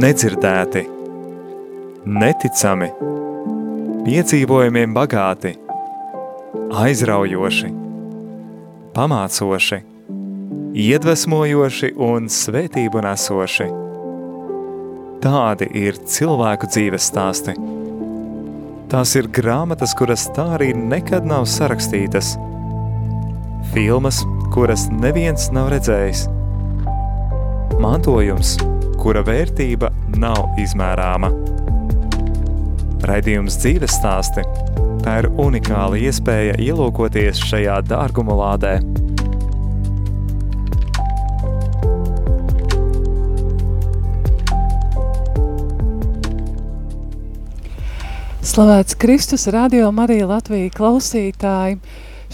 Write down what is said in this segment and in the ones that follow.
nedzirdēti, neticami, piedzīvojumiem bagāti, aizraujoši, pamācoši, iedvesmojoši un svētību nesoši. Tādi ir cilvēku dzīves stāsti. Tās ir grāmatas, kuras tā arī nekad nav sarakstītas. Filmas, kuras neviens nav redzējis. Mantojums, kura vērtība nav izmērāma. Raidījums dzīves stāsti – tā ir unikāla iespēja ielūkoties šajā dārguma lādē. Slavēts Kristus, radio Marija Latvija klausītāji.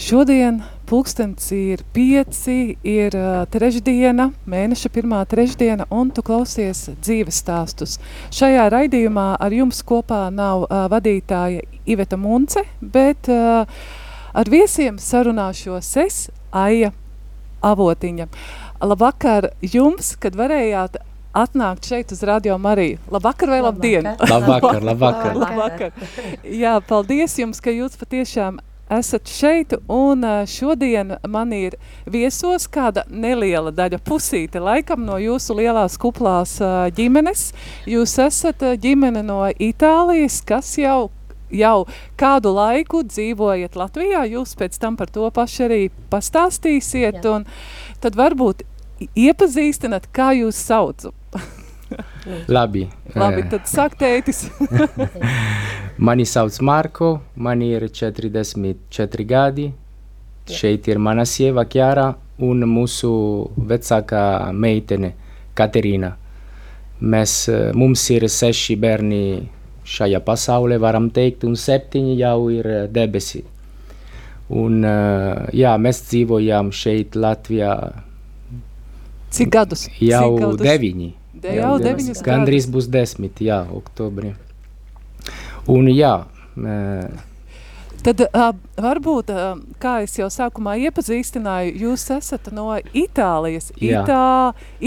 Šodien pulkstens ir pieci, ir uh, trešdiena, mēneša pirmā trešdiena, un tu klausies dzīves stāstus. Šajā raidījumā ar jums kopā nav uh, vadītāja Iveta Munce, bet uh, ar viesiem sarunāšos es, Aija Avotiņa. Labvakar jums, kad varējāt atnākt šeit uz Radio Mariju. Labvakar vai labdien? Labvakar, labvakar. labvakar. Jā, paldies jums, ka jūs patiešām esat šeit, un šodien man ir viesos kāda neliela daļa pusīte, laikam no jūsu lielās kuplās ģimenes. Jūs esat ģimene no Itālijas, kas jau jau kādu laiku dzīvojat Latvijā, jūs pēc tam par to paši arī pastāstīsiet, tad varbūt iepazīstināt, kā jūs saucu. Labi. Labi, tad sāk tētis. Mani sauc Marko, man ir 44 gadi. Šeit ir mana sieva Kjara un mūsu vecākā meitene Katerīna. Mēs, mums ir seši bērni šajā pasaulē, varam teikt, un septiņi jau ir debesi. Un, jā, mēs dzīvojam šeit Latvijā Cik gadus? Jau Cik gadus? deviņi. De, jau, deviņus gadus. Gandrīz būs desmit, jā, oktobrī. Un jā, Tad uh, varbūt, uh, kā es jau sākumā iepazīstināju, jūs esat no Itālijas. Jā. Itā,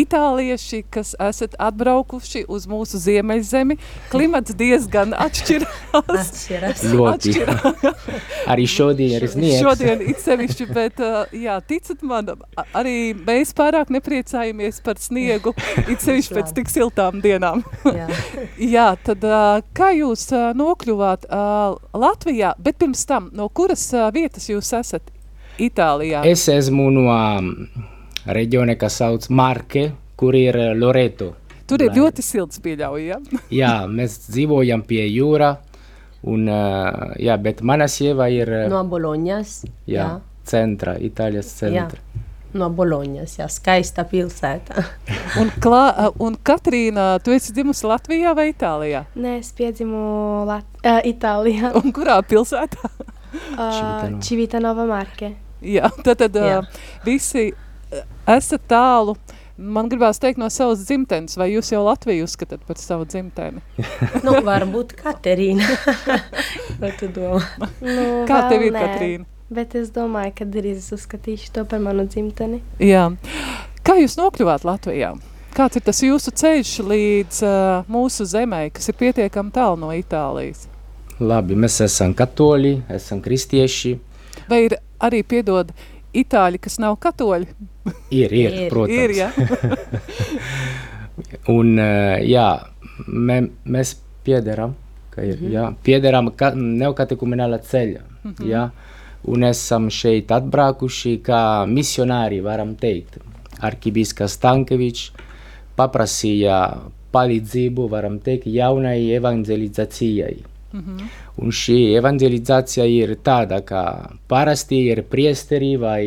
itālieši, kas esat atbraukuši uz mūsu ziemeļzemi. Klimats diezgan atšķirās. Atšķiras. ļoti. Atšķirās. Arī šodien ir sniegs. Šodien it sevišķi, bet uh, jā, ticat man, a- arī mēs pārāk nepriecājamies par sniegu, it sevišķi pēc tik siltām dienām. Jā. Jā, tad uh, kā jūs uh, nokļuvāt uh, Latvijā, bet pirms tam, no kuras uh, vietas jūs esat Itālijā? Es esmu no um, reģiona, kas sauc Marke, kur ir Loreto. Tur ir Lai- ļoti silts pieļauj, ja? Jā, mēs dzīvojam pie jūra, un, uh, jā, bet mana sieva ir No Boloņas. jā, centra, Itālijas centra. Jā. No Boloņas, jā, skaista pilsēta. Un, klā, uh, un Katrīna, tu esi dzimusi Latvijā vai Itālijā? Nē, es piedzimu Lat uh, Itālijā. Un kurā pilsētā? Uh, Civitanova Marke. Jā, tad, tad Jā. uh, visi esat tālu. Man gribās teikt no savas dzimtenes, vai jūs jau Latviju uzskatāt par savu dzimteni? nu, varbūt Katerīna. Ko tu domā? Nu, Kā tev ir, nē, Katrīna? Bet es domāju, ka drīz uzskatīšu to par manu dzimteni. Jā. Kā jūs nokļuvāt Latvijā? Kāds ir tas jūsu ceļš līdz uh, mūsu zemē, kas ir pietiekami tālu no Itālijas? Labi, mēs esam katoļi, esam kristieši. Vai ir arī piedod itāļi, kas nav katoļi? Ir, ir, Ir. protams. Ir, ja? Un, uh, jā, mē, mēs piederam, ka ir, mm -hmm. jā, piederam ka, neokatekumināla ceļa, mm -hmm. jā, un esam šeit atbraukuši kā misionāri, varam teikt. Arkibiskas Stankevičs paprasīja palīdzību, varam teikt, jaunai evangelizācijai. Mm -hmm. Un šī evangelizācija ir tāda, ka parasti ir priesteri vai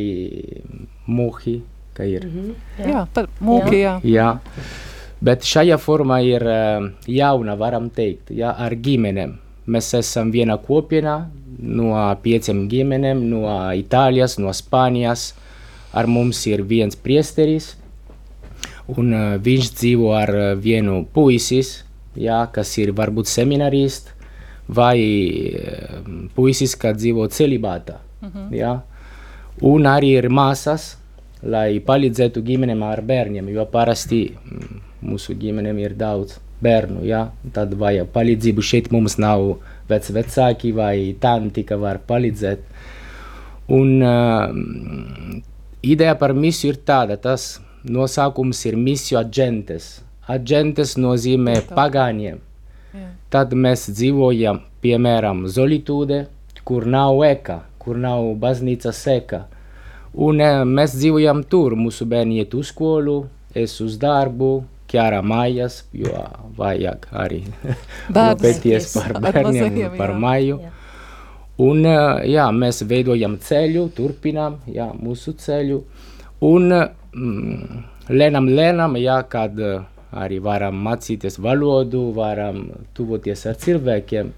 muhi, ka ir. Mm -hmm. jā. jā, par mūki, jā. Jā, bet šajā formā ir uh, jauna, varam teikt, jā, ar ģimenēm. Mēs esam viena kopiena no pieciem ģimenēm, no Itālijas, no Spānijas. Ar mums ir viens priesteris, un uh, viņš dzīvo ar uh, vienu puisis, jā, kas ir varbūt seminarists, vai uh, puisis, kas dzīvo celibātā. Mm -hmm. jā. Un arī ir māsas, lai palīdzētu ģimenēm ar bērniem, jo parasti mm, mūsu ģimenēm ir daudz bērnu, jā, tad vajag palīdzību. Šeit mums nav vec vecāki vai tanti, ka var palīdzēt. Un uh, ideja par misiju ir tāda, tas nosākums ir misiju agentes. Agentes nozīmē pagāņiem. Tad mēs dzīvojam, piemēram, Zolitūde, kur nav eka, kur nav baznīcas eka. Un uh, mēs dzīvojam tur, mūsu bērni iet uz skolu, es uz darbu, Kiara mājās, jo vajag arī rūpēties par bērniem, mazajiem, par māju. Jā. Un jā, mēs veidojam ceļu, turpinām jā, mūsu ceļu. Un mm, lēnām, lēnām, jā, kad arī varam mācīties valodu, varam tuvoties ar cilvēkiem,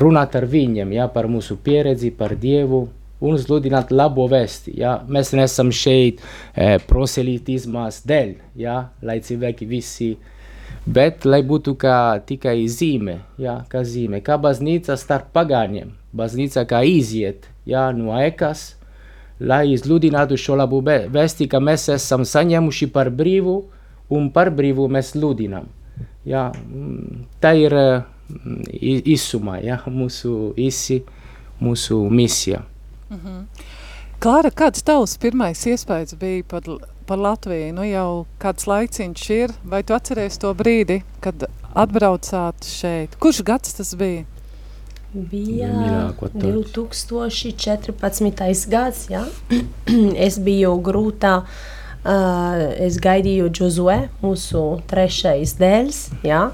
runāt ar viņiem jā, par mūsu pieredzi, par Dievu un sludināt labo vēsti. Ja? Mēs neesam šeit e, proselitismas dēļ, ja? lai cilvēki visi, bet lai būtu kā tikai zīme, ja? kā zīme, kā baznīca starp pagāņiem, baznīca kā iziet ja? no ekas, lai sludinātu šo labo vēsti, ka mēs esam saņēmuši par brīvu un par brīvu mēs sludinām. Ja? Tā ir īsumā ja? mūsu, isi, mūsu misija. Mm -hmm. Klāra, kāds tavs pirmais iespējas bija par, par Latviju? Nu jau kāds laiciņš ir, vai tu atceries to brīdi, kad atbraucāt šeit? Kurš gads tas bija? Bija 2014. gads, ja? es biju grūtā, uh, es gaidīju Džozue, mūsu trešais dēls, ja?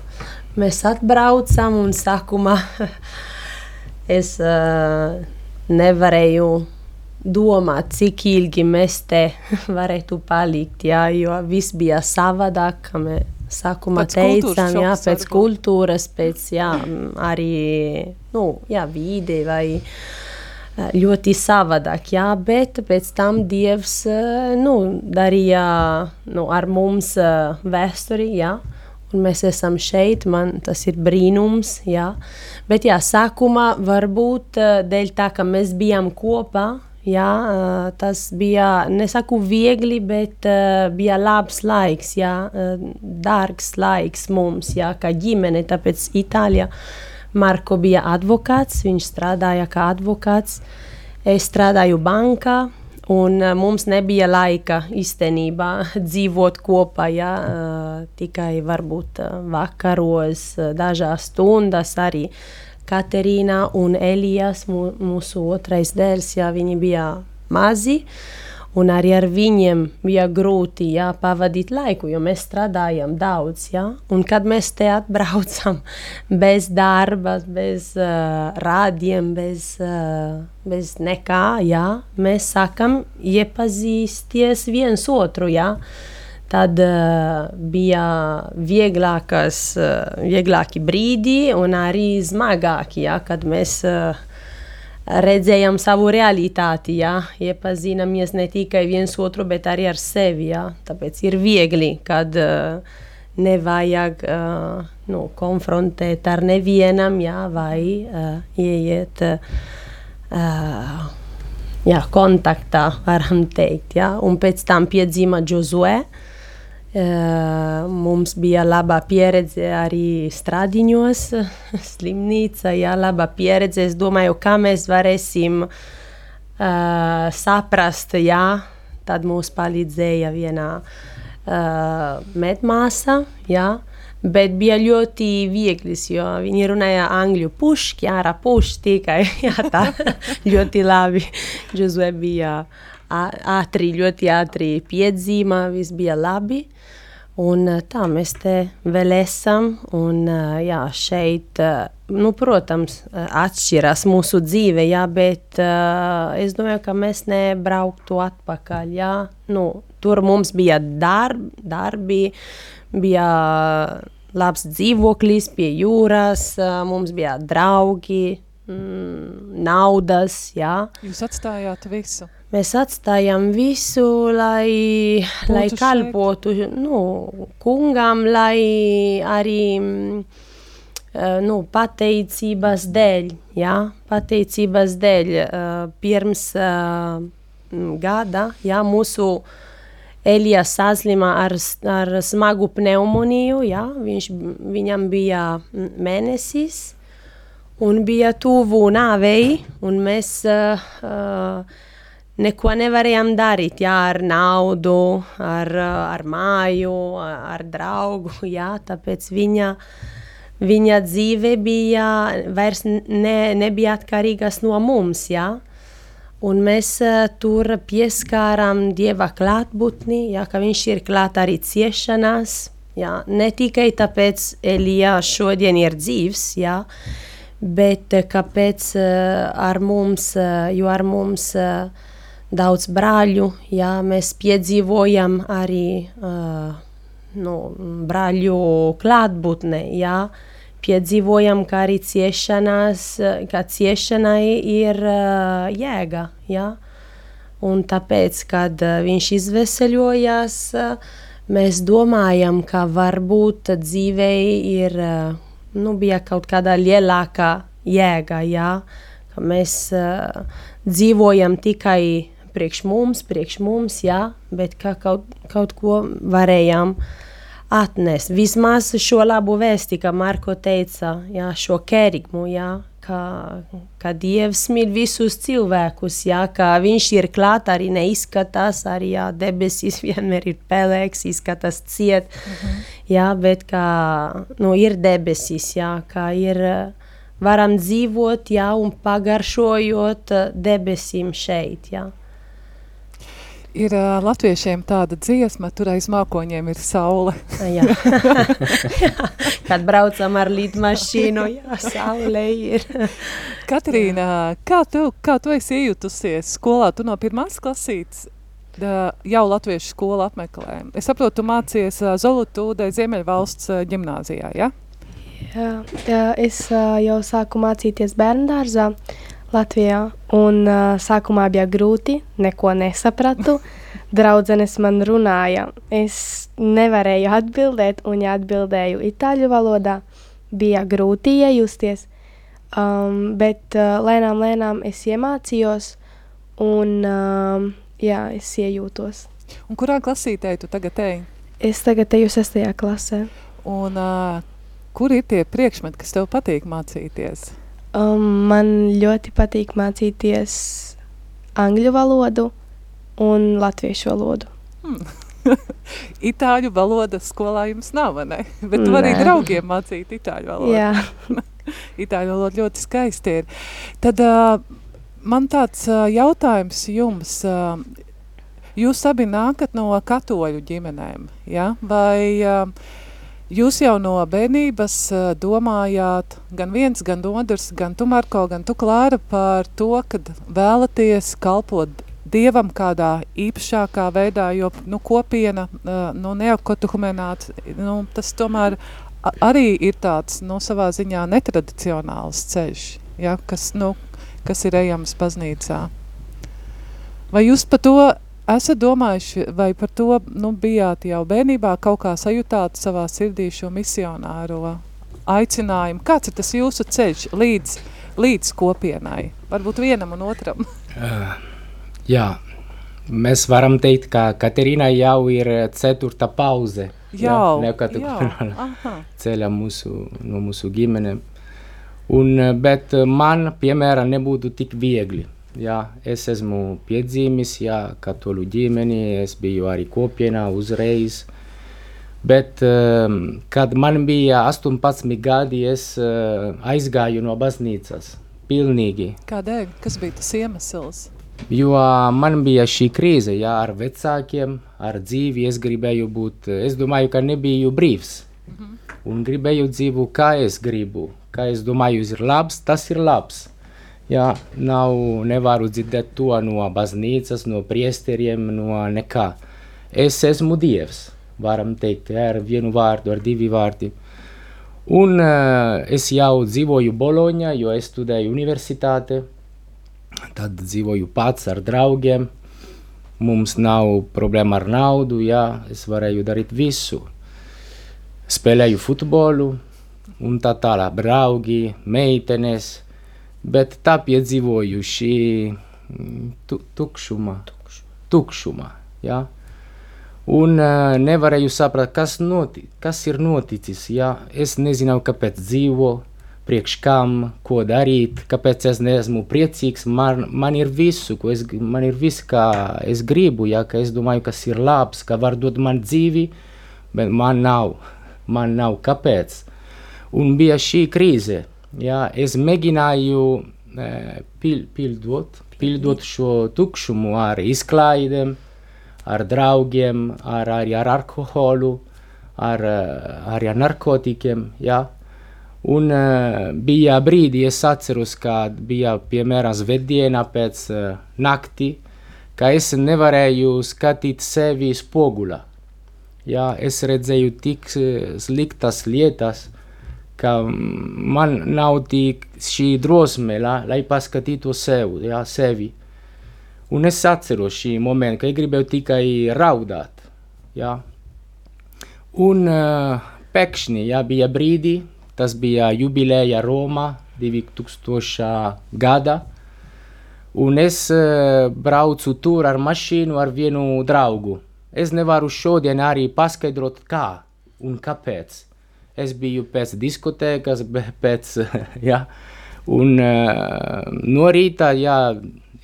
Mēs atbraucam un sākumā es... Uh, nevarēju domāt, cik ilgi mēs te varētu palikt, jā, jo viss bija savādāk, sākumā pēc teicām, jā, pēc varbūt. kultūras, pēc, jā, arī, nu, jā, vīde vai ļoti savādāk, jā, bet pēc tam Dievs, nu, darīja, nu, ar mums vēsturi, jā, un mēs esam šeit, man tas ir brīnums, jā. Bet jā, sākumā varbūt eh, dēļ tā, ka mēs bijām kopā, jā, eh, tas bija, nesaku viegli, bet uh, bija labs laiks, jā, dārgs laiks mums, jā, kā ģimene, tāpēc Itālijā Marko bija advokāts, viņš strādāja kā advokāts, es strādāju bankā, Un uh, mums nebija laika īstenībā dzīvot kopā, ja, uh, tikai varbūt uh, vakaros, dažās stundas arī. Katerīna un Elijas, mūsu otrais dēls, ja viņi bija mazi. Uh, un arī ar viņiem bija grūti jā, pavadīt laiku, jo mēs strādājam daudz. Jā. Un kad mēs te atbraucam bez darba, bez uh, rādiem, bez, uh, bez nekā, jā, mēs sākam iepazīsties viens otru. Jā. Tad uh, bija vieglākas, uh, vieglāki brīdi un arī smagāki, ja, kad mēs uh, redzējam savu realitāti, jā, iepazināmies ne tikai viens otru, bet arī ar sevi. Jā. Tāpēc ir viegli, kad uh, nevajag uh, nu, konfrontēt ar nevienam, jā, vai uh, ieiet uh, jā, kontaktā, varam teikt. Jā. Un pēc tam piedzima Josué. Uh, Mums bija laba pieredze arī stradiņos, slimnīca, jā, laba pieredze. Es domāju, kā mēs varēsim uh, saprast, jā, tad mums palīdzēja viena uh, medmāsa, jā, bet bija ļoti vieglis, jo viņi runāja angļu puški, ārā puški tikai, jā, tā ļoti labi. Josué bija ātri, ļoti ātri piedzīma, viss bija labi. Un tā mēs te vēl esam, un jā, šeit, nu, protams, atšķirās mūsu dzīve, jā, bet es domāju, ka mēs nebrauktu atpakaļ, jā. Nu, tur mums bija darb, darbi, bija labs dzīvoklis pie jūras, mums bija draugi, mm, naudas, jā. Jūs atstājāt visu? Mēs atstājam visu, lai, Būtu lai kalpotu nu, kungam, lai arī uh, nu, pateicības dēļ, ja? pateicības dēļ uh, pirms uh, gada, ja, mūsu Elijas saslima ar, ar smagu pneumoniju, ja? Viņš, viņam bija mm, mēnesis un bija tuvu nāvei, un mēs uh, uh, neko nevarējām darīt, jā, ar naudu, ar, ar māju, ar draugu, jā, tāpēc viņa, viņa dzīve bija vairs ne, nebija atkarīgas no mums, jā. Un mēs uh, tur pieskārām Dieva klātbūtni, ja, ka viņš ir klāt arī ciešanās. Ja, ne tikai tāpēc, Elija šodien ir dzīvs, ja, bet eh, kāpēc uh, ar mums, jo ar mums uh, daudz brāļu, ja, mēs piedzīvojam arī uh, nu, brāļu klātbūtne, ja, piedzīvojam, ka arī ciešanās, ka ciešanai ir uh, jēga, ja. Un tāpēc, kad uh, viņš izveseļojās, uh, mēs domājam, ka varbūt dzīvei ir, nu, bija kaut kāda lielāka jēga, ja, ka mēs uh, dzīvojam tikai priekš mums, priekš mums, ja, bet ka kaut, kaut ko varējām atnest. Vismaz šo labu vēsti, kā Marko teica, ja, šo kerigmu, ja, ka, ka Dievs mīl visus cilvēkus, ja, ka viņš ir klāt, arī neizskatās, arī ja, debesis vienmēr ir pelēks, izskatās ciet, mhm. ja, bet ka nu, ir debesis, ja, ka ir varam dzīvot, ja, un pagaršojot eh, debesīm šeit, ja. Ir uh, latviešiem tāda dziesma, tur aiz mākoņiem ir saule. Jā. Kad braucam ar lidmašīnu, jā, saule ir. Katrīna, kā tu, kā tu esi iejutusies skolā? Tu no pirmās klasītes da, jau latviešu skolu apmeklē. Es saprotu, tu mācies uh, Zolutūdē Ziemeļvalsts uh, ģimnāzijā, ja? Jā, jā, es ā, jau sāku mācīties bērngārzā Latvijā, un ā, sākumā bija grūti, neko nesapratu. Draudzenes man runāja, es nevarēju atbildēt, un ja atbildēju itāļu valodā, bija grūti iejusties. Um, bet uh, lēnām, lēnām es iemācījos, un um, jā, es iejūtos. Un kurā klasītē tu tagad ej? Es tagad eju sestajā klasē. Un uh, kur ir tie priekšmeti, kas tev patīk mācīties? Um, man ļoti patīk mācīties angļu valodu un latviešu valodu. Itāļu valoda skolā jums nav, ne? Bet tu Nē. draugiem mācīt itāļu valodu. Jā, Itāļu valoda ļoti skaisti ir. Tad uh, man tāds uh, jautājums jums. Uh, jūs abi nākat no katoļu ģimenēm, ja? vai uh, jūs jau no bērnības uh, domājāt, gan viens, gan otrs, gan tu, Marko, gan tu, Klāra, par to, ka vēlaties kalpot Dievam kādā īpašākā veidā, jo nu, kopiena, uh, nu, neokotuhumenāts, nu, tas tomēr arī ir tāds, nu, savā ziņā netradicionāls ceļš, ja, kas, nu, kas ir ejams baznīcā. Vai jūs par to esat domājuši, vai par to nu, bijāt jau bērnībā kaut kā sajūtāt savā sirdī šo misionāro aicinājumu? Kāds ir tas jūsu ceļš līdz, līdz kopienai? Varbūt vienam un otram. Jā, mēs varam teikt, ka Katerīnai jau ir ceturta pauze. Jau, neokatekumēnāla aha. ceļā mūsu, no mūsu ģimenēm. Un, eh, bet man, piemēram, nebūtu tik viegli. Jā, es esmu piedzīmis, jā, katoļu ģimeni, es biju arī kopienā uzreiz. Bet, um, kad man bija 18 gadi, es uh, aizgāju no baznīcas. Pilnīgi. Kādēļ? Kas bija tas iemesls? Jo man bija šī krīze, jā, ar vecākiem, ar dzīvi. Es gribēju būt, es domāju, ka nebiju brīvs. Un gribēju dzīvot, kā es gribu. Kā es domāju, ir labs, tas ir labs. Jā, nav, nevaru dzirdēt to no baznīcas, no priesteriem, no nekā. Es esmu dievs, varam teikt, ar vienu vārdu, ar divi vārdi. Un uh, es jau dzīvoju Boloņā, jo es studēju universitāte. Tad dzīvoju pats ar draugiem. Mums nav problēma ar naudu, jā, es varēju darīt visu. Spēlēju futbolu un tā tālāk, draugi, meitenes. Bet tā piedzīvoju šī mm, tu, tukšuma, tukšuma, jā. Un uh, nevarēju saprast, kas, noti kas ir noticis. Ja? Es nezināju, kāpēc dzīvo, priekš kam, ko darīt, kāpēc es neesmu priecīgs. Man, man ir visu, ko es, man ir viss, kā es gribu, ja? ka es domāju, kas ir labs, ka var dot man dzīvi, bet man nav, man nav kāpēc. Un bija šī krīze. Ja? Es mēģināju uh, pil, pildot, pildot šo tukšumu ar izklaidēm, ar draugiem, ar, arī ar alkoholu, ar, arī ar narkotikiem. Ja? Un uh, bija brīdi, es atceros, kad bija piemēram svētdiena pēc uh, nakti, ka es nevarēju skatīt sevi spogulā. Ja? Es redzēju tik sliktas lietas, ka man nav tik šī drosme, la, lai paskatītu sev, ja? sevi. Un es atceros šī momentu, ka es gribēju tikai raudāt. Ja? Un uh, pēkšņi ja, bija brīdi, tas bija jubileja Romā 2000. gada, un es uh, braucu tur ar mašīnu ar vienu draugu. Es nevaru šodien arī paskaidrot, kā un kāpēc. Es biju pēc diskotēkas, pēc, ja, un uh, no rīta, ja,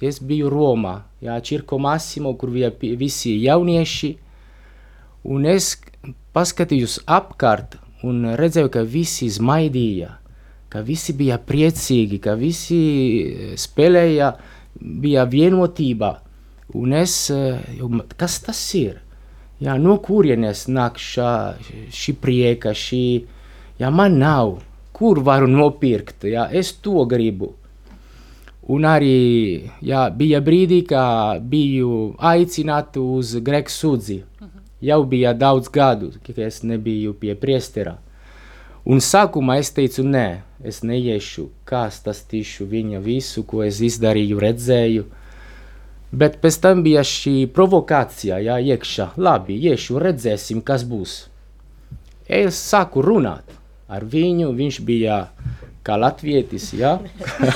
es biju Romā, jā, Cirko Massimo, kur bija visi jaunieši, un es paskatījos apkārt un redzēju, ka visi smaidīja, ka visi bija priecīgi, ka visi spēlēja, bija vienotība, un es, kas tas ir? Jā, no kurienes nāk šā, šī prieka, šī, jā, man nav, kur varu nopirkt, jā, es to gribu. Un arī jā, bija brīdī, kad biju aicināts uz grēku sūdzi. Uh -huh. Jau bija daudz gadu, kad es nebiju pie priestera. Un sākumā es teicu, nē, es neiešu, kā tas tīšu viņa visu, ko es izdarīju, redzēju. Bet pēc tam bija šī provokācija, jā, iekšā. Labi, iešu, redzēsim, kas būs. Es sāku runāt ar viņu, viņš bija kā latvietis, ja?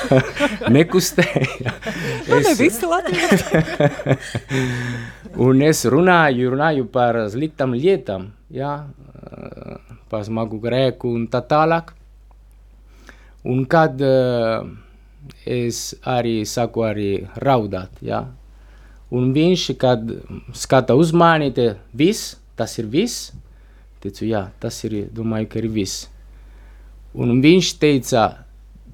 nekustēja. Nu, es, visi latvieši. un es runāju, runāju par sliktām lietām, ja? par smagu grēku un tā tālāk. Un kad uh, es arī saku arī raudāt, ja? Un viņš, kad skata uz mani, te viss, tas ir viss, teicu, jā, tas ir, domāju, ka ir viss. Un viņš teica,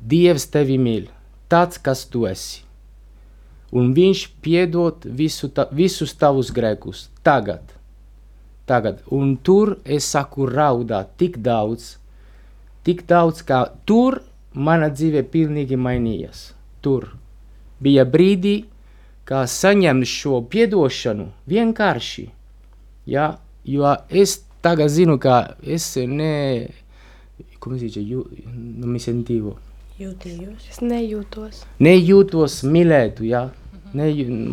Dievs tevi mīl, tāds, kas tu esi. Un viņš piedod visu ta, visus tavus grēkus tagad. tagad. Un tur es saku raudāt tik daudz, tik daudz, ka tur mana dzīve pilnīgi mainījās. Tur bija brīdi, kā saņemt šo piedošanu vienkārši. Ja, jo es tagad zinu, ka es ne come si dice, Ju, non mi sentivo. Jūtījos. Es nejūtos. Nejūtos mīlētu, jā. Ne,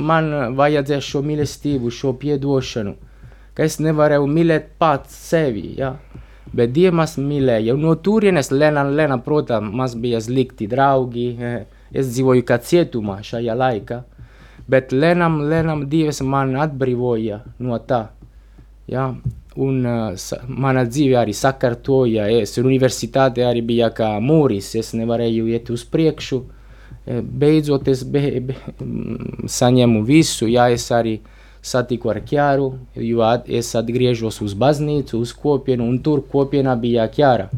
man vajadzēja šo mīlestību, šo piedošanu, ka es nevarēju mīlēt pats sevi, jā. Bet Dievs mīlēja, no turienes lēnām, lēnām, protams, man bija slikti draugi, es dzīvoju kā cietumā šajā laikā, bet lēnām, lēnām Dievs man atbrīvoja no tā, jā. Un uh, mana dzīve arī sakārtoja. Es universitāte arī bija kā mūris. Es nevarēju iet uz priekšu. Beidzot, es be, be, saņēmu visu. Jā, es arī satiku ar ķēru, jo at, es atgriežos uz baznīcu, uz kopienu, un tur kopienā bija ķēra.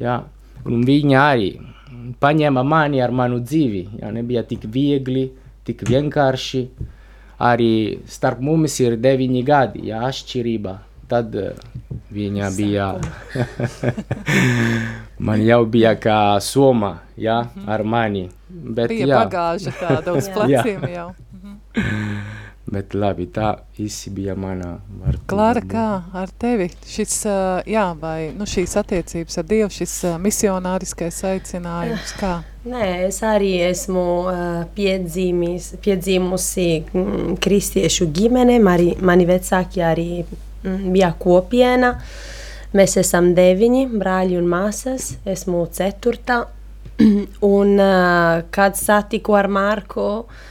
Jā, un viņa arī paņēma mani ar manu dzīvi. Jā, nebija tik viegli, tik vienkārši. Arī starp mums ir deviņi gadi, jā, atšķirība tad uh, viņa bija. man jau bija kā soma ja, mhm. ar mani. Bet, bija jā. bagāža tāda uz pleciem jau. Bet labi, tā visi bija mana vārtība. Klara, kā ar tevi šis, jā, vai nu, šīs attiecības ar Dievu, šis misionāriskais aicinājums, kā? Nē, es arī esmu piedzīmis, piedzīmusi kristiešu ģimene, mani, mani vecāki arī bija kopiena. Mēs esam deviņi brāļi un māsas. Esmu ceturtā. un, kad satiku ar Marku, uh,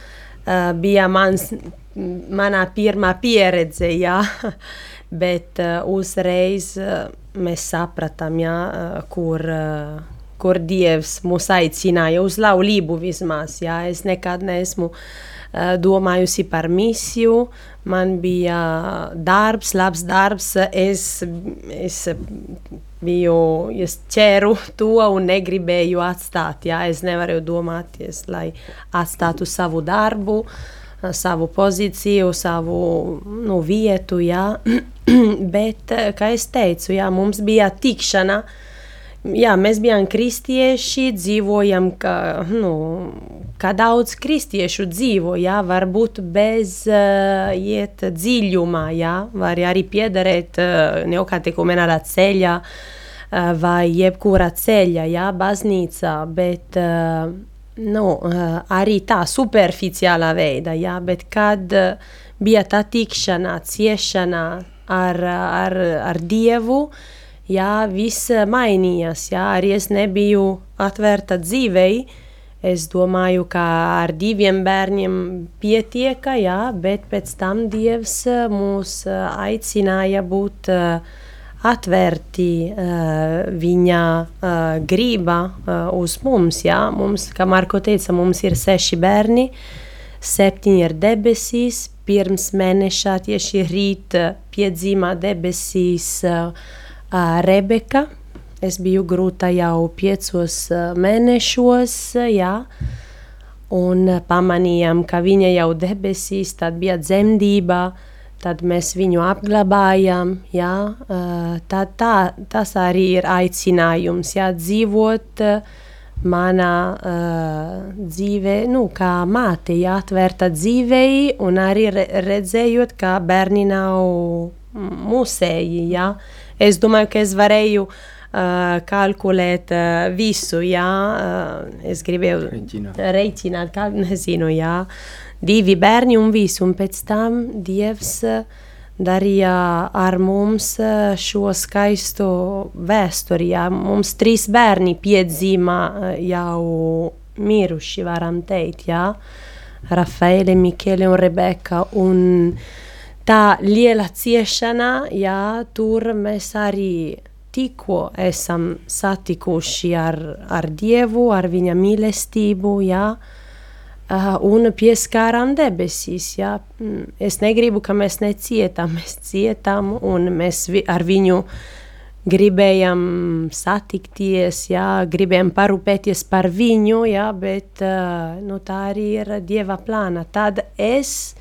bija mans manā pirmā pieredze, jā, bet uh, uzreiz uh, mēs sapratām, jā, uh, kur, uh, kur Dievs mūs aicināja uz laulību vismaz, jā, es nekad neesmu uh, domājusi par misiju, man bija darbs, labs darbs, es, es biju, es ķēru to un negribēju atstāt, jā, es nevaru domāties, lai atstātu savu darbu, savu pozīciju, savu nu, vietu, jā. bet, kā es teicu, jā, mums bija tikšana, jā, mēs bijām kristieši, dzīvojam, ka, nu, kā daudz kristiešu dzīvo, jā, varbūt bez uh, iet dziļumā, jā, var arī piederēt uh, neokatekumenālā ceļā uh, vai jebkura ceļa, jā, baznīcā, bet uh, nu, uh, arī tā superficiālā veidā, jā, bet kad uh, bija tā tikšanā, ciešana ar, ar, ar Dievu, jā, viss mainījās, jā, arī es nebiju atvērta dzīvei, es domāju, ka ar diviem bērniem pietieka, jā, bet pēc tam Dievs mūs aicināja būt uh, atvērti uh, viņa uh, grība uh, uz mums. Jā. Mums, kā Marko teica, mums ir seši bērni, septiņi ir debesīs. Pirms mēneša tieši rīt piedzima debesīs uh, Rebeka. Es biju grūta jau piecos mēnešos, jā. Un pamanījām, ka viņa jau debesīs, tad bija dzemdība, uh, tad mēs viņu apglabājam. Jā, tā, tā, tas arī ir aicinājums, jā, dzīvot manā uh, dzīvē, nu, kā māte, jā, atvērta dzīvei un arī redzējot, ka bērni nav mūsēji, jā. Es domāju, ka es varēju uh, kalkulēt uh, visu, jā, uh, es gribēju reiķināt, kā nezinu, jā, uh, divi bērni un viss, un pēc tam Dievs eh, darīja ar mums eh, šo skaisto vēsturi. Jā. Mums trīs bērni piedzīmā eh, jau miruši, varam teikt, jā. Rafaele, Michele un Rebeka, un tā liela ciešana, jā, tur mēs arī tikko esam satikuši ar, ar Dievu, ar viņa mīlestību, jā, Uh, un pieskārām debesīs. Ja? Mm, es negribu, ka mēs necietām, mēs cietām un mēs vi ar viņu gribējām satikties, ja? gribējām parūpēties par viņu, ja? bet nu, tā arī ir Dieva plāna. Tad es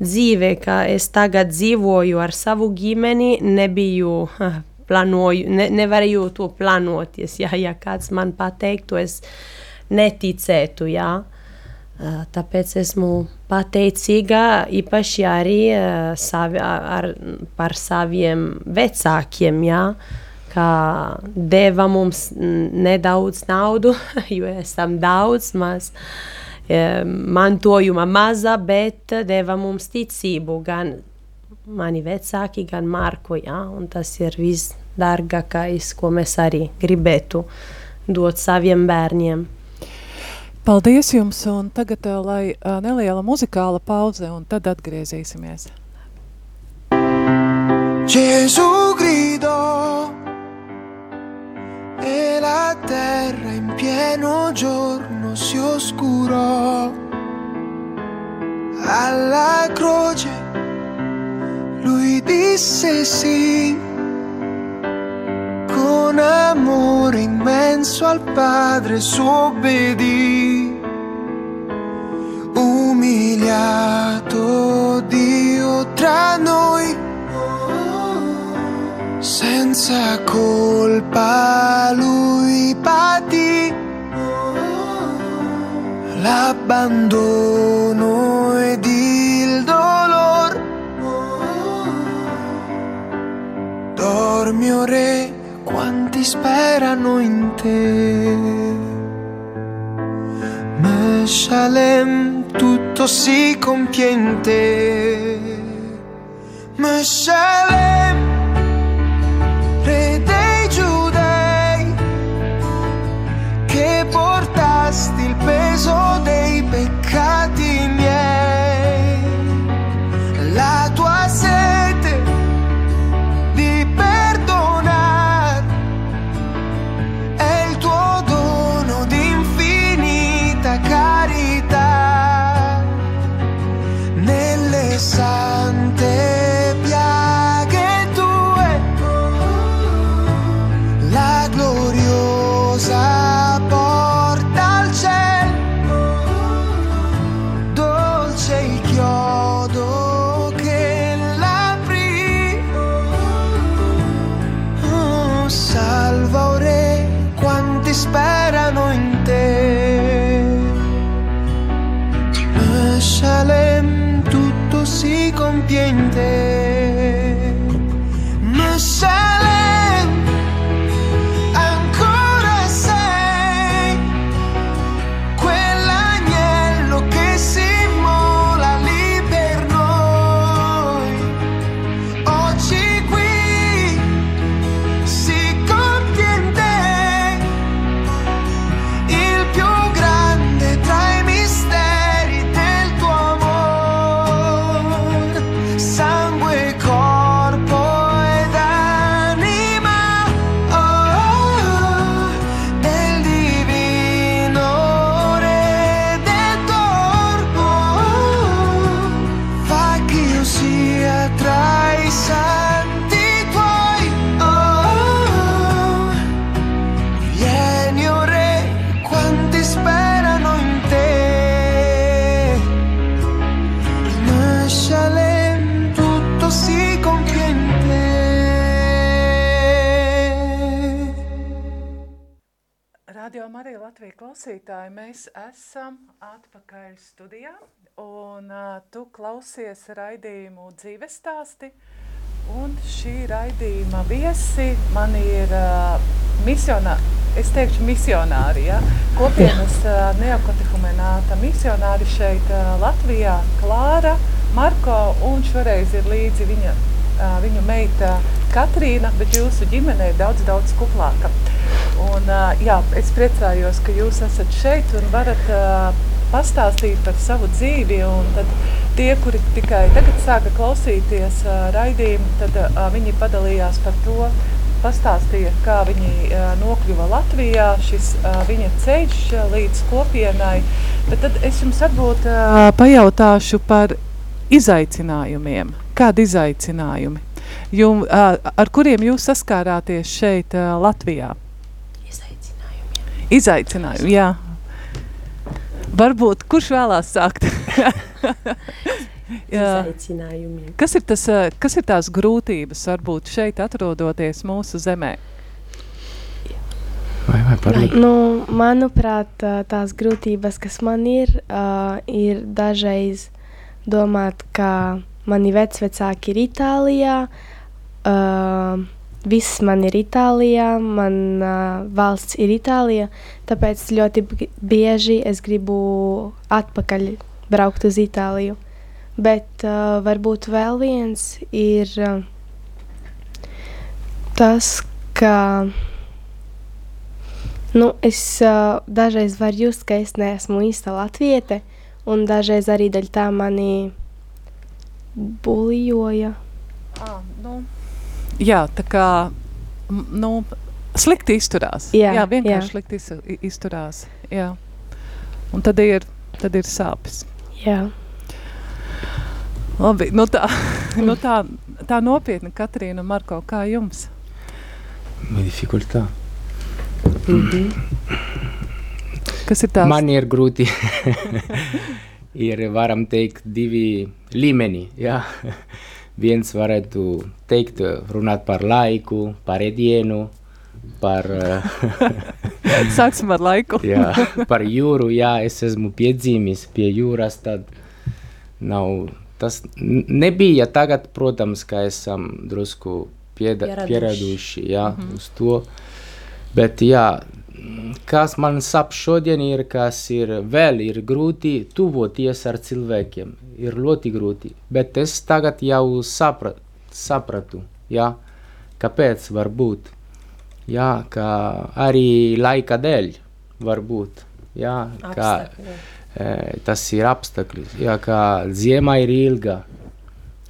dzīvē, kā es tagad dzīvoju ar savu ģimeni, nebiju plānoju, ne, nevarēju to plānoties. Ja, ja kāds man pateiktu, es neticētu. Ja? Tāpēc esmu pateicīga īpaši arī savi, ar, par saviem vecākiem, jā, kā deva mums nedaudz naudu, jo esam daudz maz, mantojuma maza, bet deva mums ticību, gan mani vecāki, gan Marko, jā, un tas ir visdārgākais, ko mēs arī gribētu dot saviem bērniem. Paldies jums, un tagad uh, lai uh, neliela muzikāla pauze, un tad atgriezīsimies. Gesù gridò e la terra in pieno giorno si oscurò. Alla croce lui disse sì con amore immenso al Padre suo obbedì. Umiliato Dio tra noi, senza colpa lui patì l'abbandono ed il dolore. Dormi, o re quanti sperano in te. Meshalem, tutto si compie in te. Meshalem, re dei giudei, che portasti il peso dei pendiente. Marija Latvija klausītāji, mēs esam atpakaļ studijā, un uh, tu klausies raidījumu dzīves stāsti, un šī raidījuma viesi man ir uh, misionā, es teikšu misionāri, ja? kopienas uh, neokatehumēnāta misionāri šeit uh, Latvijā, Klāra, Marko, un šoreiz ir līdzi viņa, uh, viņu meita Katrīna, bet jūsu ģimene ir daudz, daudz kuplāka. Un, jā, es priecājos, ka jūs esat šeit un varat pastāstīt par savu dzīvi. tie, kuri tikai tagad sāka klausīties raidījumu, tad viņi padalījās par to, pastāstīja, kā viņi nokļuva Latvijā, šis viņa ceļš līdz kopienai. Bet tad es jums varbūt pajautāšu par izaicinājumiem. Kādi izaicinājumi? Jum, ar kuriem jūs saskārāties šeit Latvijā? Izaicinājumi, jā. Varbūt kurš vēlās sākt? Jā. Izaicinājumi. kas, ir tas, ā, kas ir tās grūtības, varbūt šeit atrodoties mūsu zemē? Vai, vai? Nu, manuprāt, tās grūtības, kas man ir, uh, ir dažreiz domāt, ka mani vecvecāki ir Itālijā, uh, viss man ir Itālijā, man uh, valsts ir Itālija, tāpēc ļoti bieži es gribu atpakaļ braukt uz Itāliju. Bet uh, varbūt vēl viens ir uh, tas, ka Nu, es uh, dažreiz varu just, ka es neesmu īsta latviete, un dažreiz arī daļa tā mani buļļoja. À, nu, jā, tā kā nu, slikti izturās. Jā, jā vienkārši jā. slikti izturās. Jā. Un tad ir, tad ir sāpes. Jā. Labi, nu tā, nu tā, tā nopietni, Katrīna un Marko, kā jums? Med difficoltā. Kas ir tās? Man ir grūti. ir, varam teikt, divi līmeņi. Jā. Viens varētu teikt, runāt par laiku, par ēdienu, par, Sāksim ar laiku. jā, par jūru. Jā, es esmu piedzīmis pie jūras. Tad nav, tas nebija tagad, protams, ka esam drusku pieda, Pieraduši. pieraduši jā, mm -hmm. uz to. Bet jā, kas man sap šodien ir, kas ir vēl ir grūti tuvoties ar cilvēkiem. Ir ļoti grūti. Bet es tagad jau sapra, sapratu, jā, kāpēc var būt. Jā, ka arī laika dēļ var būt. Jā, ka, Apstākļi. e, tas ir apstākļus. Jā, ka ziema ir ilga.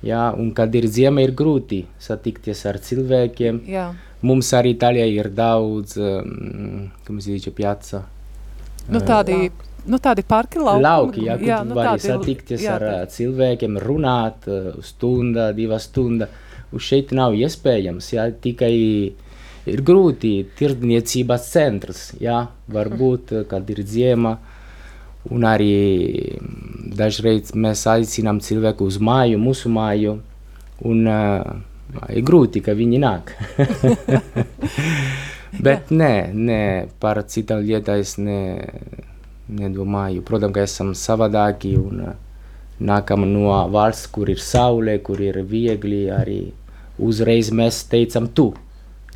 Jā, un kad ir ziema, ir grūti satikties ar cilvēkiem. Jā. Mums arī Itālijā ir daudz, um, kā mēs zinām, piaca. Nu, tādi, nu, tādi parki lauki. Lauki, jā, jā, nu, vari tādi- satikties jā, ar tā- ā, cilvēkiem, runāt ā, stunda, divas stundas. Uz šeit nav iespējams, jā, tikai ir grūti tirdzniecības centrs, jā, varbūt, kad ir ziema. Un arī mm, dažreiz mēs aicinām cilvēku uz māju, mūsu māju, un uh, ir grūti, ka viņi nāk. Bet nē, nē, par citām lietām es ne, nedomāju. Protams, ka esam savādāki un uh, nākam no valsts, kur ir saule, kur ir viegli arī uzreiz mēs teicam tu.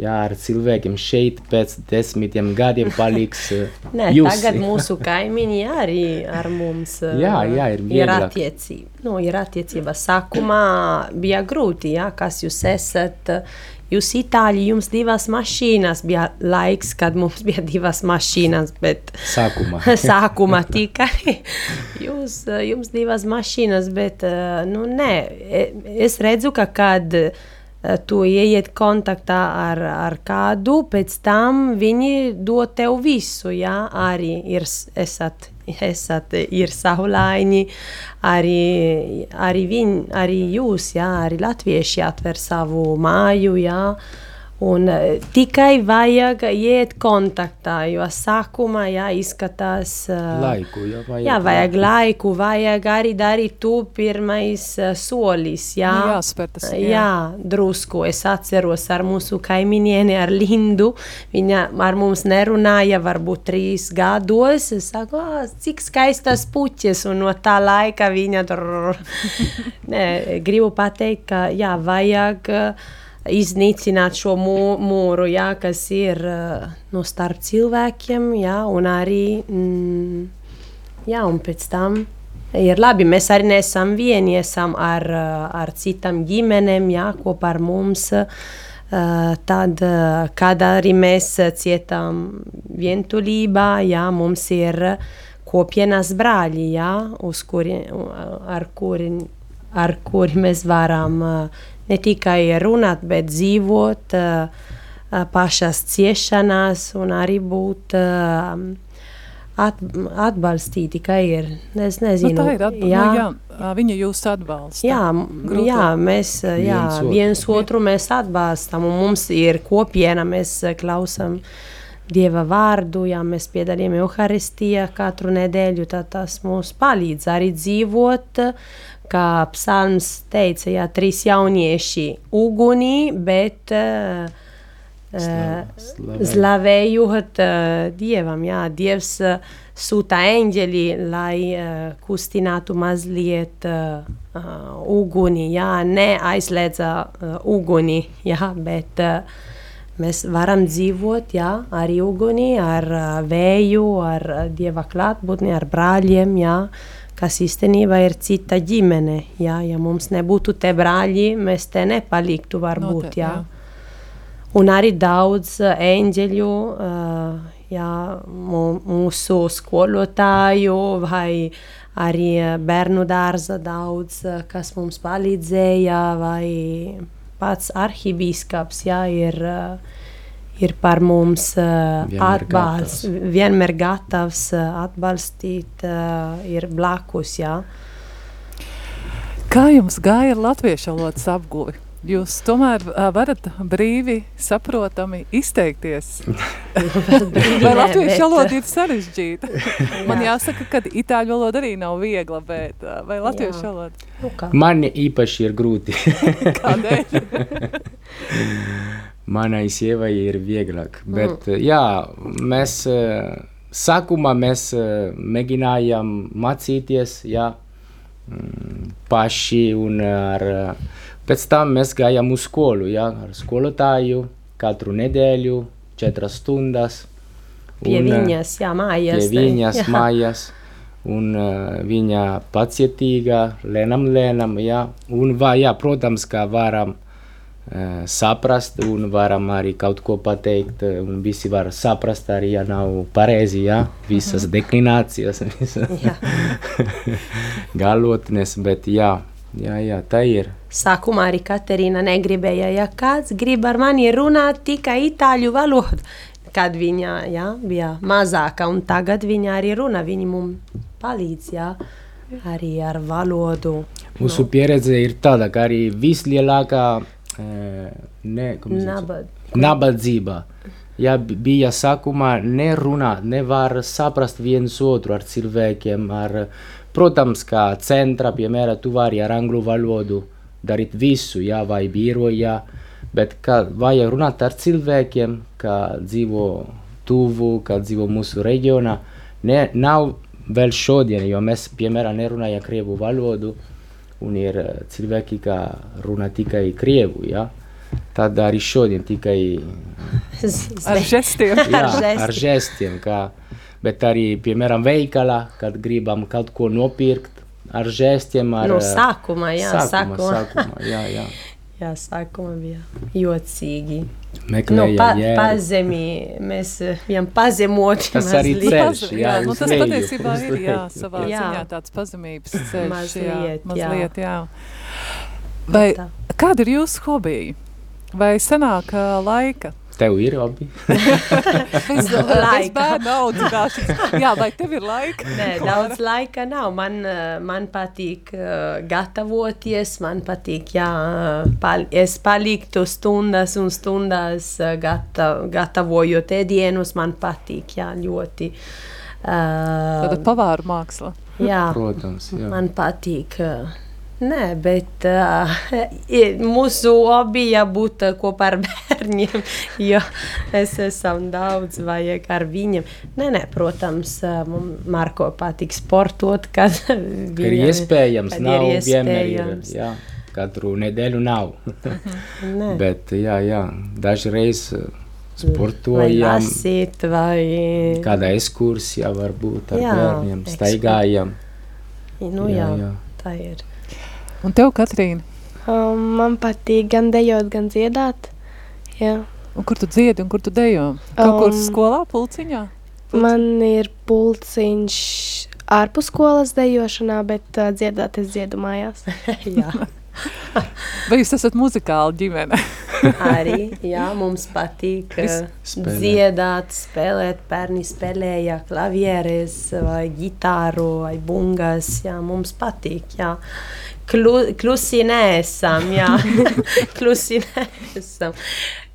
Jā, ar cilvēkiem šeit pēc desmitiem gadiem paliks uh, Nē, jūs. tagad mūsu kaimiņi arī ar mums Jā, jā, ir ir attiecība. Nu, ir attiecība. Sākumā bija grūti, jā, kas jūs esat. Jūs itāļi, jums divas mašīnas. Bija laiks, kad mums bija divas mašīnas, bet Sākumā. sākumā tikai jūs, jums divas mašīnas, bet nu, nē, e- es redzu, ka kad tu ieiet kontaktā ar, ar kādu, pēc tam viņi dod tev visu, jā, arī ir, esat, esat, ir saulaini, arī, arī, viņ, arī jūs, jā, arī latvieši atver savu māju, jā, Un eh, tikai vajag iet kontaktā, jo sākumā jā, izskatās. eh, Laiku, jā, vajag. Jā, vajag laiku, vajag arī darīt tu pirmais eh, solis. Jā, Nu, jāspēr tas, jā. jā. drusku. Es atceros ar mūsu kaimiņieni, ar Lindu. Viņa ar mums nerunāja, varbūt trīs gados. Es saku, "Ā, cik skaistas puķes, un no tā laika viņa tur. Gribu pateikt, ka jā, vajag. eh, Iznīcināt šo mū, mūru, jā, kas ir eh, no starp cilvēkiem, jā, un arī mm, Jā, un pēc tam ir labi. Mēs arī neesam vieni, esam ar, uh, ar citām ģimenēm, jā, kopā ar mums. Uh, Tad, kad arī mēs cietām vientulībā, jā, mums ir kopienas brāļi, jā, uz kuri, ar, kuri, ar kuri mēs varam uh, ne tikai runāt, bet dzīvot uh, uh, pašās ciešanās un arī būt uh, at, atbalstīti, ka ir. Es Nu, nezinu, tā ir atbalsta. jā, Nu, jā, viņa jūs atbalsta. Jā, Grūti. jā, mēs jā, Viens otru. viens otru mēs atbalstam, un mums ir kopiena, mēs klausām Dieva vārdu, jā, mēs piedalījām Euharistijā katru nedēļu, tad tas mums palīdz arī dzīvot, kā psalms teica, jā, trīs jaunieši ugunī, bet uh, Slav- slavē. Slavējot uh, Dievam, jā, Dievs uh, sūta eņģeli, lai uh, kustinātu mazliet uh, uh, uguni, jā, neaizliedza uh, uguni, jā, bet uh, mēs varam dzīvot, jā, ar uguni, ar uh, vēju, ar uh, Dieva klātbūtni, ar brāļiem, jā, kas īstenībā ir cita ģimene, jā, ja mums nebūtu te brāļi, mēs te nepaliktu varbūt, Noteikti, jā. jā. Un arī daudz uh, eņģeļu, uh, jā, mu, mūsu skolotāju vai arī uh, bērnu dārza daudz, uh, kas mums palīdzēja, vai pats arhibīskaps, jā, ir, uh, ir par mums uh, Vienmēr atbalsts, vienmēr gatavs uh, atbalstīt, uh, ir blakus, jā. Kā jums gāja ar latviešu valodas apguvi? Jūs tomēr ā, varat brīvi, saprotami izteikties. Vai latviešu valoda ir sarežģīta? Man jāsaka, ka itāļu valoda arī nav viegla, bet ā, vai latviešu valoda Nu, kā? Man īpaši ir grūti. kādēļ? Manai sievai ir vieglāk. Bet, mm. jā, mēs eh, sākumā mēs eh, mēģinājām mācīties jā, mm, paši. Un ar, pēc tam mēs gājām uz skolu jā, ar skolotāju katru nedēļu, četras stundas. Pie Un, viņas, jā, mājās. pie viņas jā. mājas. Un uh, viņa pacietīga, lēnām, lēnām, jā. Un, va, jā, protams, ka varam saprast un varam arī kaut ko pateikt. eh, Un visi var saprast arī, ja nav pareizi, jā, visas deklinācijas, visas galotnes, bet jā, jā, jā, tā ir. Sākumā arī Katerīna negribēja, ja kāds grib ar mani runāt tikai itāļu valodu. Kad viņa jā, bija mazāka, un tagad viņa arī runā, viņa mums palīdz jā, arī ar valodu. Mūsu pieredze ir tāda, ka arī vislielākā ne, como se dice? Nabad. Nabadzība. Ja bija sākumā nerunāt, nevar saprast viens otru ar cilvēkiem. Ar, protams, kā centra, piemēram, tu vari ar angļu valodu darīt visu, jā, vai birojā, bet kā vajag runāt ar cilvēkiem, kā dzīvo tuvu, kā dzīvo mūsu reģionā, ne, nav vēl šodien, jo mēs, piemēram, nerunājam krievu valodu, un ir eh, cilvēki, kā runā tikai krievu, ja? tad arī šodien tikai Ar žestiem. jā, Ar žestiem. ar žestiem, kā, bet arī, piemēram, veikalā, kad gribam kaut ko nopirkt, ar žestiem, ar No eh, sākuma, jā, sākuma, sākuma. sākuma, jā, jā. Jā, sākuma bija jocīgi. Nu, Meklēja pa, jēru. pazemī, mēs eh, bijām pazemoti. Tas arī mazliet. ceļš, Pazem- jā, nu, tas leju, patiesībā ir jā, savā Jā. ziņā tāds pazemības ceļš. jā, Mazliet, jā. mazliet, jā. Vai, Tā. kāda ir jūsu hobija? Vai sanāk ā, laika? Tev ir abi. Bez, bez Laika. bērnu audzināšanas. Jā, vai tev ir laika? Nē, daudz laika nav. Man, eh, man patīk uh, gatavoties, man patīk, jā, eh, pal es paliktu stundas un stundas uh, gata gatavojot ēdienus. Man patīk, jā, ļoti. Tāda Uh, pavāru māksla. jā, Protams, jā. man patīk. Uh, Nē, bet uh, mūsu hobija būt uh, kopā ar bērniem, jo mēs esam daudz vajag ar viņiem. Nē, nē, protams, mums Marko patīk sportot, kad Ir viņam- iespējams, kad nav vienmēr ir. iespējams. Jā, katru nedēļu nav. Nē. Bet, jā, jā, dažreiz Vai sportojam, lasīt, vai... kāda ekskursija var būt ar Jā, bērniem, staigājam. Nu, jā, jā, jā. tā ir. Un tev, Katrīna, Um, man patīk gan dejot, gan dziedāt. Jā. un kur tu dziedi un kur tu dejo? Kaut kur Um, skolā, pulciņā? Man ir pulciņš ārpus skolas dejošanā, bet uh, dziedāt es dziedu mājās. jā. Vai jūs esat muzikāli ģimene? Arī jā, mums patīk uh, Spēlēt. dziedāt, spēlēt. Bērni spēlēja klavieres, vai ģitāru, vai bungas. Jā, mums patīk. Jā. Klu, klusi neesam, jā. klusi neesam.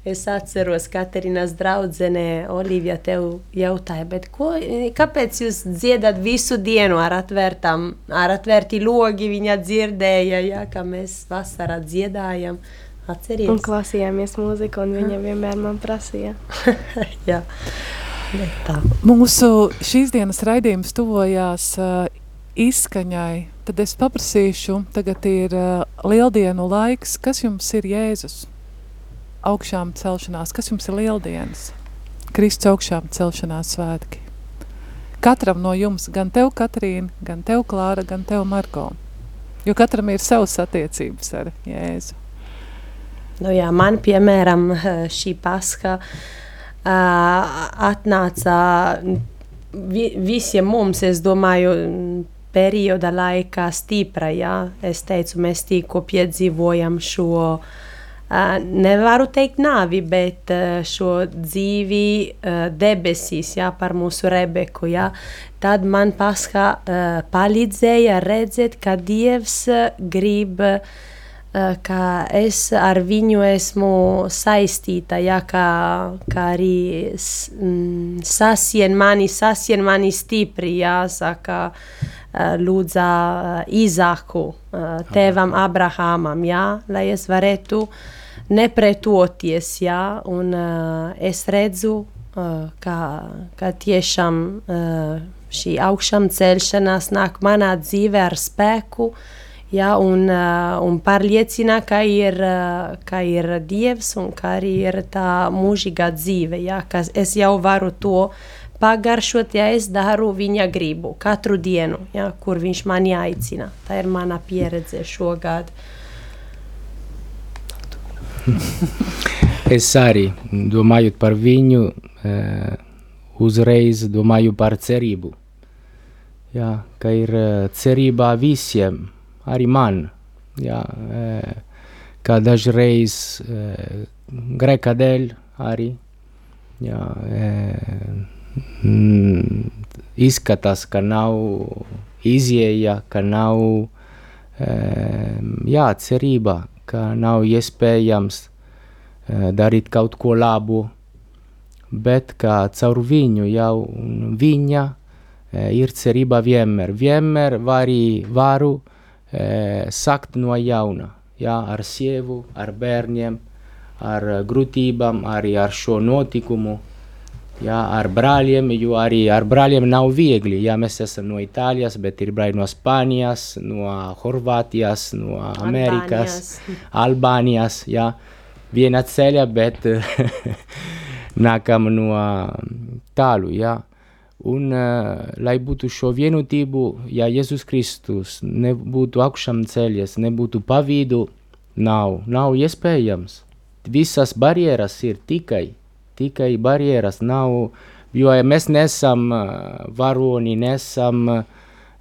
Es atceros, Katerinas draudzene Olivija tev jautāja, ko, kāpēc jūs dziedat visu dienu ar atvērtām, ar atvērti logi? Viņa dzirdēja, jā, ka mēs vasarā dziedājam. Atceries? Un klausījāmies mūziku, un viņa vienmēr man prasīja. jā. Tā. Mūsu šīs dienas raidījums tuvojās uh, izskaņai. Tad es paprasīšu, tagad ir uh, lieldienu laiks. Kas jums ir Jēzus? Augšām celšanās. Kas jums ir lieldienas? Kristus augšām celšanās svētki. Katram no jums, gan tev, Katrīna, gan tev, Klāra, gan tev, Marko. Jo katram ir savas attiecības ar Jēzu. Nu, jā, man, piemēram, šī paska uh, atnāca vi, visiem mums, es domāju, perioda laikā stipra. Jā. Es teicu, mēs tikko piedzīvojam šo, uh, nevaru teikt nāvi, bet uh, šo dzīvi uh, debesīs, jā, par mūsu Rebeku. Jā. Tad man paska uh, palīdzēja redzēt, ka Dievs grib uh, ka es ar viņu esmu saistīta, ja, ka, ka arī mm, sasien mani, sasien mani stipri, jāsaka, eh, lūdza eh, Izaku, eh, tēvam Abrahamam, ja, lai es varētu nepretoties, ja, un eh, es redzu, eh, ka, ka tiešām eh, šī augšām celšanās nāk manā dzīvē ar spēku, Ja, un, uh, un pārliecina, ka ir, uh, ka ir Dievs un ka arī ir tā mūžīgā dzīve. Ja, es jau varu to pagaršot, ja es daru viņa gribu katru dienu, ja, kur viņš mani aicina. Tā ir mana pieredze šogad. Es arī domāju par viņu, eh, uzreiz domāju par cerību. Jā, ka ir cerība visiem, arī man. Jā, eh, kā dažreiz eh, grēka dēļ arī. Jā, eh, mm, izskatās, ka nav izēja, ka nav eh, jā, cerība, ka nav iespējams eh, darīt kaut ko labu, bet kā caur viņu jau un viņa eh, ir cerība vienmēr. Vienmēr vari, varu eh, sākt no jauna, jā, ar sievu, ar bērniem, ar eh, grūtībām, arī ar šo notikumu. Jā, ar brāļiem, jo arī ar brāļiem nav viegli. Jā, mēs esam no Itālijas, bet ir brāļi no Spānijas, no Horvātijas, no Amerikas, Albānijas. Jā, viena ceļa, bet nākam no tālu. Jā. Un, uh, lai būtu šo vienotību, ja Jēzus Kristus nebūtu augšām ceļas, nebūtu pavīdu, nav, nav iespējams. Visas barjeras ir tikai tikai barjeras nav, jo mēs nesam varoni, nesam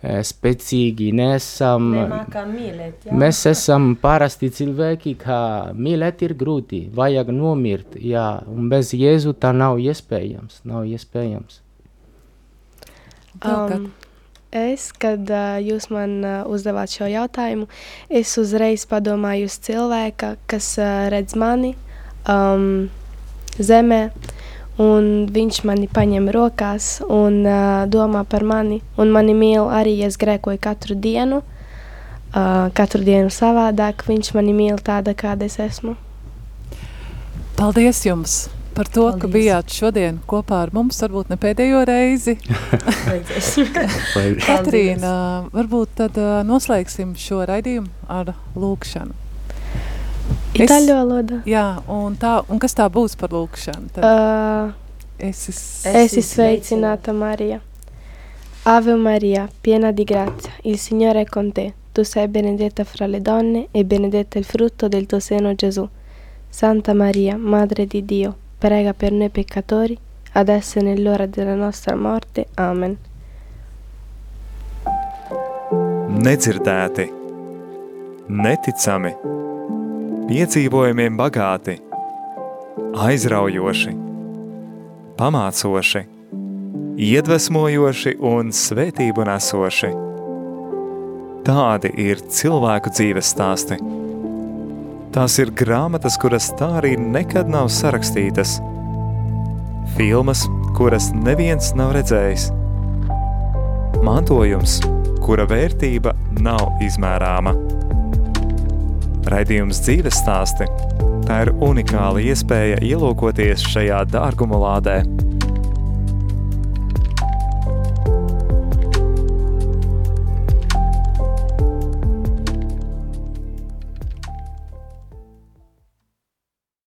spēcīgi, nesam. Mīlēt, jā. mēs esam parasti cilvēki, kā mīlēt ir grūti, vajag nomirt, jā, un bez Jēzu tā nav iespējams, nav iespējams. Um, es, kad uh, jūs man uh, uzdevāt šo jautājumu, es uzreiz padomāju uz cilvēka, kas uh, redz mani, um, zemē, un viņš mani paņem rokās un uh, domā par mani, un mani mīl arī, ja es grēkoju katru dienu, uh, katru dienu savādāk, viņš mani mīl tāda, kāda es esmu. Paldies jums! Par to, Paldies. ka bijāt šodien kopā ar mums, varbūt ne pēdējo reizi. Katrīna, varbūt tad uh, noslēgsim šo raidījumu ar lūkšanu. Itāļu valoda. Jā, un, tā, un kas tā būs par lūkšanu? Tad Uh, esi, esi sveicināta, Marija. Ave Maria, piena di grazia, il Signore è con te. Tu sei benedetta fra le donne e benedetto il frutto del tuo seno, Gesù. Santa Maria, Madre di Dio, prega per noi peccatori, adesso e nell'ora della nostra morte. Amen. Nedzirdēti, neticami, piedzīvojumiem bagāti, aizraujoši, pamācoši, iedvesmojoši un svētību nesoši. Tādi ir cilvēku dzīves stāsti. Tās ir grāmatas, kuras tā arī nekad nav sarakstītas, filmas, kuras neviens nav redzējis, mantojums, kura vērtība nav izmērāma. Raidījums dzīves stāsti – tā ir unikāla iespēja ielūkoties šajā dārguma lādē –